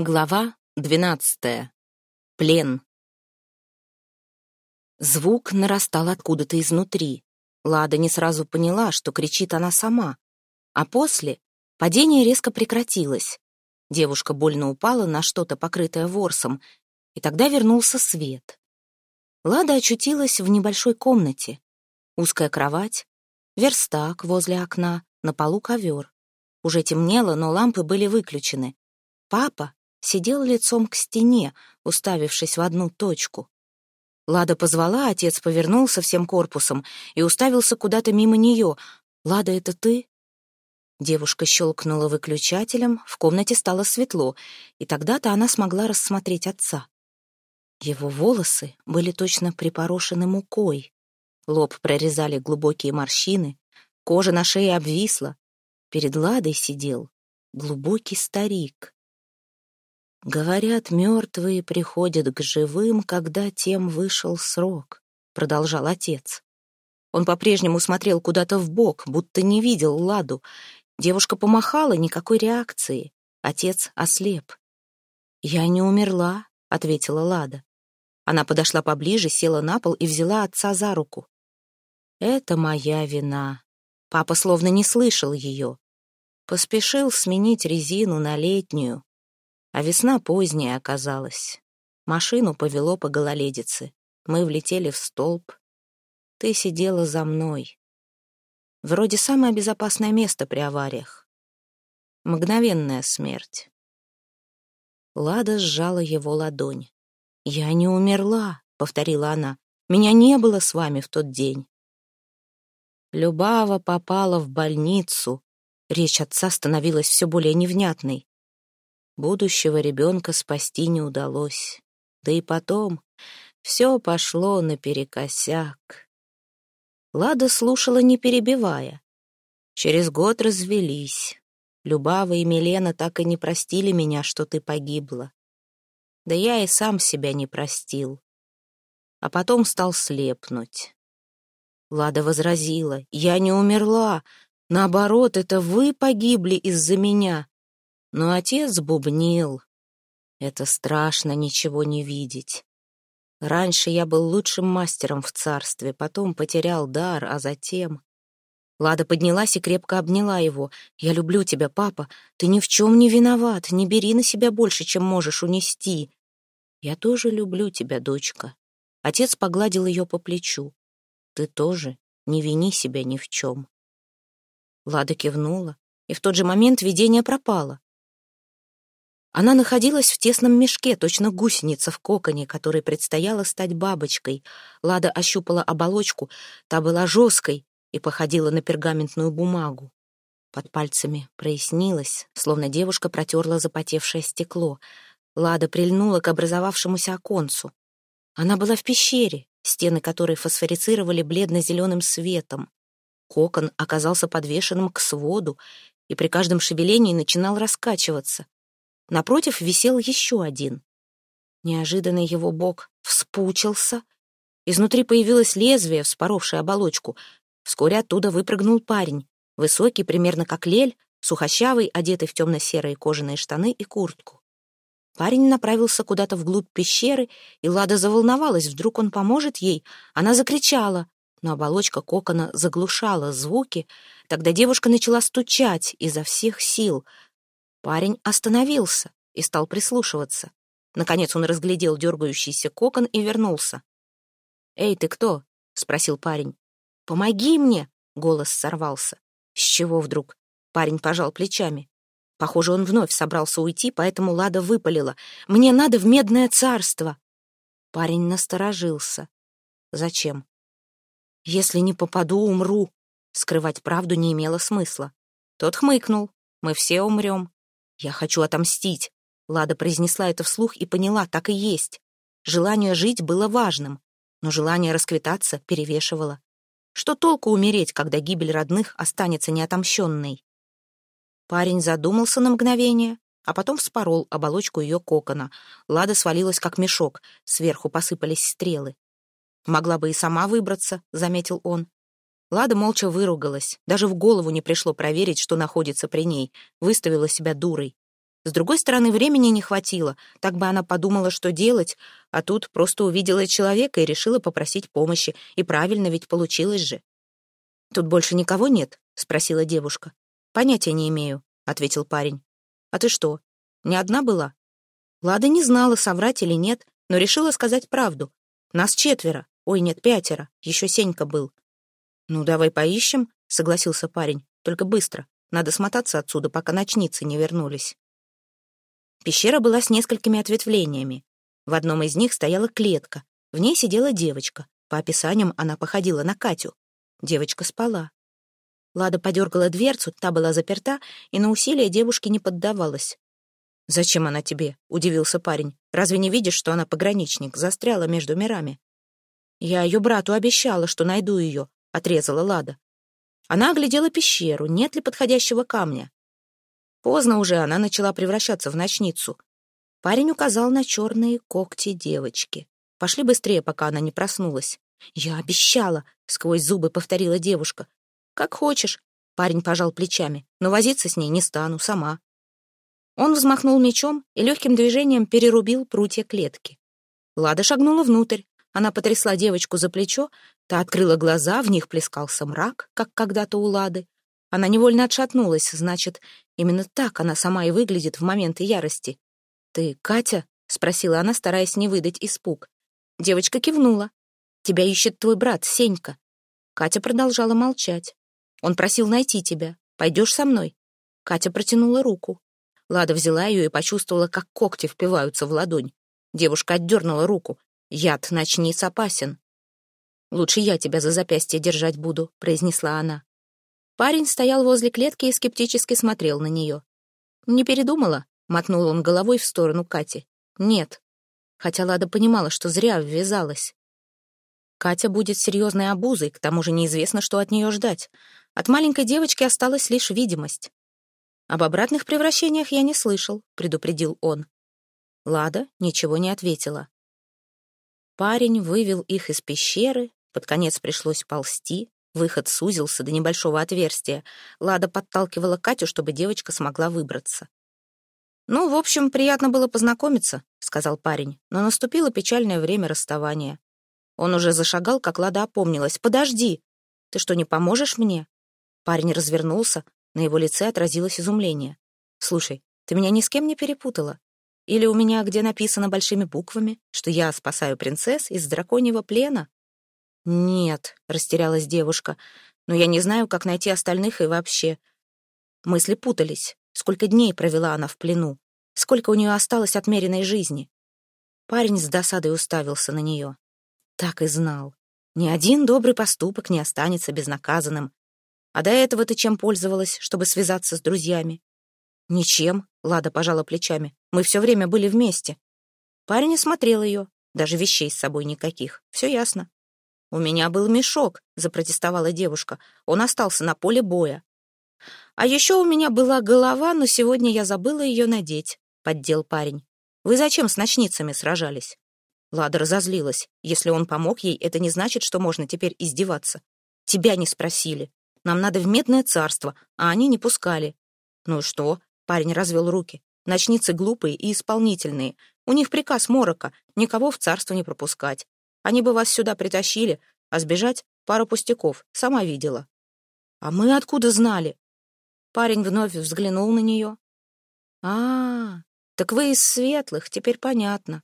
Глава двенадцатая. Плен. Звук нарастал откуда-то изнутри. Лада не сразу поняла, что кричит она сама. А после падение резко прекратилось. Девушка больно упала на что-то, покрытое ворсом, и тогда вернулся свет. Лада очутилась в небольшой комнате. Узкая кровать, верстак возле окна, на полу ковер. Уже темнело, но лампы были выключены. Папа, сидел лицом к стене, уставившись в одну точку. Лада позвала, отец повернулся всем корпусом и уставился куда-то мимо нее. «Лада, это ты?» Девушка щелкнула выключателем, в комнате стало светло, и тогда-то она смогла рассмотреть отца. Его волосы были точно припорошены мукой. Лоб прорезали глубокие морщины, кожа на шее обвисла. Перед Ладой сидел глубокий старик. «Говорят, мертвые приходят к живым, когда тем вышел срок», — продолжал отец. Он по-прежнему смотрел куда-то в бок, будто не видел Ладу. Девушка помахала, никакой реакции. Отец ослеп. «Я не умерла», — ответила Лада. Она подошла поближе, села на пол и взяла отца за руку. «Это моя вина». Папа словно не слышал ее. Поспешил сменить резину на летнюю. А весна поздняя оказалась. Машину повело по гололедице. Мы влетели в столб. Ты сидела за мной. Вроде самое безопасное место при авариях. Мгновенная смерть. Лада сжала его ладонь. «Я не умерла», — повторила она. «Меня не было с вами в тот день». Любава попала в больницу. Речь отца становилась все более невнятной. Будущего ребенка спасти не удалось. Да и потом все пошло наперекосяк. Лада слушала, не перебивая. Через год развелись. Любава и Милена так и не простили меня, что ты погибла. Да я и сам себя не простил. А потом стал слепнуть. Лада возразила, я не умерла. Наоборот, это вы погибли из-за меня. Но отец бубнил. Это страшно ничего не видеть. Раньше я был лучшим мастером в царстве, потом потерял дар, а затем... Лада поднялась и крепко обняла его. «Я люблю тебя, папа. Ты ни в чем не виноват. Не бери на себя больше, чем можешь унести». «Я тоже люблю тебя, дочка». Отец погладил ее по плечу. «Ты тоже не вини себя ни в чем». Лада кивнула, и в тот же момент видение пропало. Она находилась в тесном мешке, точно гусеница в коконе, которой предстояло стать бабочкой. Лада ощупала оболочку, та была жесткой и походила на пергаментную бумагу. Под пальцами прояснилось, словно девушка протерла запотевшее стекло. Лада прильнула к образовавшемуся оконцу. Она была в пещере, стены которой фосфорицировали бледно-зеленым светом. Кокон оказался подвешенным к своду и при каждом шевелении начинал раскачиваться. Напротив висел еще один. Неожиданно его бок вспучился. Изнутри появилось лезвие, вспоровшее оболочку. Вскоре оттуда выпрыгнул парень. Высокий, примерно как лель, сухощавый, одетый в темно-серые кожаные штаны и куртку. Парень направился куда-то вглубь пещеры, и Лада заволновалась, вдруг он поможет ей. Она закричала, но оболочка кокона заглушала звуки. Тогда девушка начала стучать изо всех сил — Парень остановился и стал прислушиваться. Наконец он разглядел дергающийся кокон и вернулся. «Эй, ты кто?» — спросил парень. «Помоги мне!» — голос сорвался. «С чего вдруг?» — парень пожал плечами. Похоже, он вновь собрался уйти, поэтому Лада выпалила. «Мне надо в Медное царство!» Парень насторожился. «Зачем?» «Если не попаду, умру». Скрывать правду не имело смысла. Тот хмыкнул. «Мы все умрем. «Я хочу отомстить», — Лада произнесла это вслух и поняла, так и есть. Желание жить было важным, но желание расквитаться перевешивало. Что толку умереть, когда гибель родных останется неотомщенной? Парень задумался на мгновение, а потом вспорол оболочку ее кокона. Лада свалилась, как мешок, сверху посыпались стрелы. «Могла бы и сама выбраться», — заметил он. Лада молча выругалась, даже в голову не пришло проверить, что находится при ней, выставила себя дурой. С другой стороны, времени не хватило. Так бы она подумала, что делать, а тут просто увидела человека и решила попросить помощи. И правильно ведь получилось же. «Тут больше никого нет?» — спросила девушка. «Понятия не имею», — ответил парень. «А ты что, не одна была?» Лада не знала, соврать или нет, но решила сказать правду. «Нас четверо. Ой, нет, пятеро. Еще Сенька был». «Ну, давай поищем», — согласился парень. «Только быстро. Надо смотаться отсюда, пока ночницы не вернулись». Пещера была с несколькими ответвлениями. В одном из них стояла клетка. В ней сидела девочка. По описаниям она походила на Катю. Девочка спала. Лада подергала дверцу, та была заперта, и на усилия девушки не поддавалась. «Зачем она тебе?» — удивился парень. «Разве не видишь, что она пограничник, застряла между мирами?» «Я ее брату обещала, что найду ее», — отрезала Лада. Она оглядела пещеру, нет ли подходящего камня. Поздно уже она начала превращаться в ночницу. Парень указал на черные когти девочки. «Пошли быстрее, пока она не проснулась». «Я обещала», — сквозь зубы повторила девушка. «Как хочешь», — парень пожал плечами, «но возиться с ней не стану, сама». Он взмахнул мечом и легким движением перерубил прутья клетки. Лада шагнула внутрь. Она потрясла девочку за плечо, та открыла глаза, в них плескался мрак, как когда-то у Лады. Она невольно отшатнулась, значит, именно так она сама и выглядит в моменты ярости. «Ты Катя?» — спросила она, стараясь не выдать испуг. Девочка кивнула. «Тебя ищет твой брат, Сенька». Катя продолжала молчать. «Он просил найти тебя. Пойдешь со мной?» Катя протянула руку. Лада взяла ее и почувствовала, как когти впиваются в ладонь. Девушка отдернула руку. «Яд ночниц опасен». «Лучше я тебя за запястье держать буду», — произнесла она. Парень стоял возле клетки и скептически смотрел на нее. «Не передумала?» — мотнул он головой в сторону Кати. «Нет». Хотя Лада понимала, что зря ввязалась. Катя будет серьезной обузой, к тому же неизвестно, что от нее ждать. От маленькой девочки осталась лишь видимость. «Об обратных превращениях я не слышал», — предупредил он. Лада ничего не ответила. Парень вывел их из пещеры, под конец пришлось ползти, выход сузился до небольшого отверстия. Лада подталкивала Катю, чтобы девочка смогла выбраться. «Ну, в общем, приятно было познакомиться», — сказал парень, но наступило печальное время расставания. Он уже зашагал, как Лада опомнилась. «Подожди! Ты что, не поможешь мне?» Парень развернулся, на его лице отразилось изумление. «Слушай, ты меня ни с кем не перепутала? Или у меня где написано большими буквами, что я спасаю принцесс из драконьего плена?» «Нет», — растерялась девушка, «но я не знаю, как найти остальных и вообще...» Мысли путались. Сколько дней провела она в плену? Сколько у нее осталось отмеренной жизни? Парень с досадой уставился на нее. Так и знал. Ни один добрый поступок не останется безнаказанным. А до этого ты чем пользовалась, чтобы связаться с друзьями? Ничем, Лада пожала плечами. Мы все время были вместе. Парень осмотрел ее. Даже вещей с собой никаких. Все ясно. «У меня был мешок», — запротестовала девушка. «Он остался на поле боя». «А еще у меня была голова, но сегодня я забыла ее надеть», — поддел парень. «Вы зачем с ночницами сражались?» Лада разозлилась. Если он помог ей, это не значит, что можно теперь издеваться. «Тебя не спросили. Нам надо в медное царство, а они не пускали. Ну и что? Парень развел руки. Ночницы глупые и исполнительные. У них приказ Морока — никого в царство не пропускать. Они бы вас сюда притащили, а сбежать — пара пустяков, сама видела. А мы откуда знали? Парень вновь взглянул на нее. А, так вы из светлых, теперь понятно.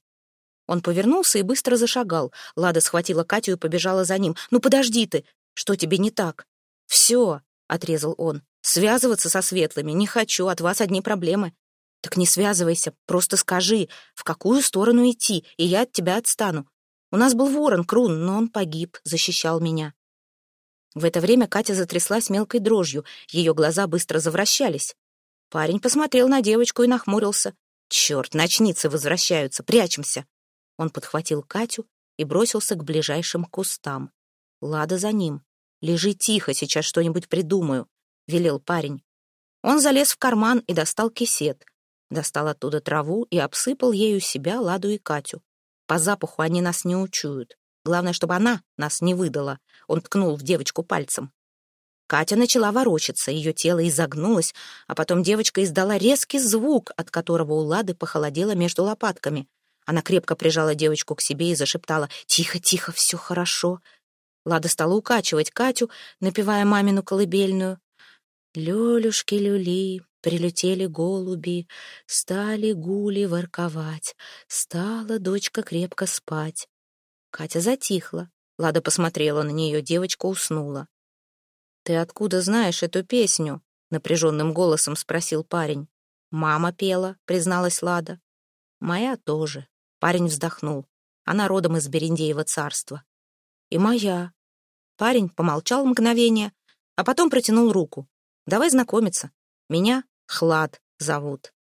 Он повернулся и быстро зашагал. Лада схватила Катю и побежала за ним. «Ну подожди ты! Что тебе не так?» «Все», — отрезал он, — «связываться со светлыми не хочу, от вас одни проблемы». «Так не связывайся, просто скажи, в какую сторону идти, и я от тебя отстану. У нас был ворон, Крун, но он погиб, защищал меня». В это время Катя затряслась мелкой дрожью, ее глаза быстро завращались. Парень посмотрел на девочку и нахмурился. «Черт, ночницы возвращаются, прячемся!» Он подхватил Катю и бросился к ближайшим кустам. Лада за ним. «Лежи тихо, сейчас что-нибудь придумаю», — велел парень. Он залез в карман и достал кисет. Достал оттуда траву и обсыпал ею себя, Ладу и Катю. По запаху они нас не учуют. Главное, чтобы она нас не выдала. Он ткнул в девочку пальцем. Катя начала ворочаться, ее тело изогнулось, а потом девочка издала резкий звук, от которого у Лады похолодело между лопатками. Она крепко прижала девочку к себе и зашептала «Тихо, тихо, все хорошо». Лада стала укачивать Катю, напевая мамину колыбельную. «Лёлюшки-люли, прилетели голуби, стали гули ворковать, стала дочка крепко спать». Катя затихла. Лада посмотрела на нее, девочка уснула. «Ты откуда знаешь эту песню?» — напряженным голосом спросил парень. «Мама пела», — призналась Лада. «Моя тоже». Парень вздохнул. Она родом из Берендеева царства. «И моя». Парень помолчал мгновение, а потом протянул руку. «Давай знакомиться. Меня Хлад зовут».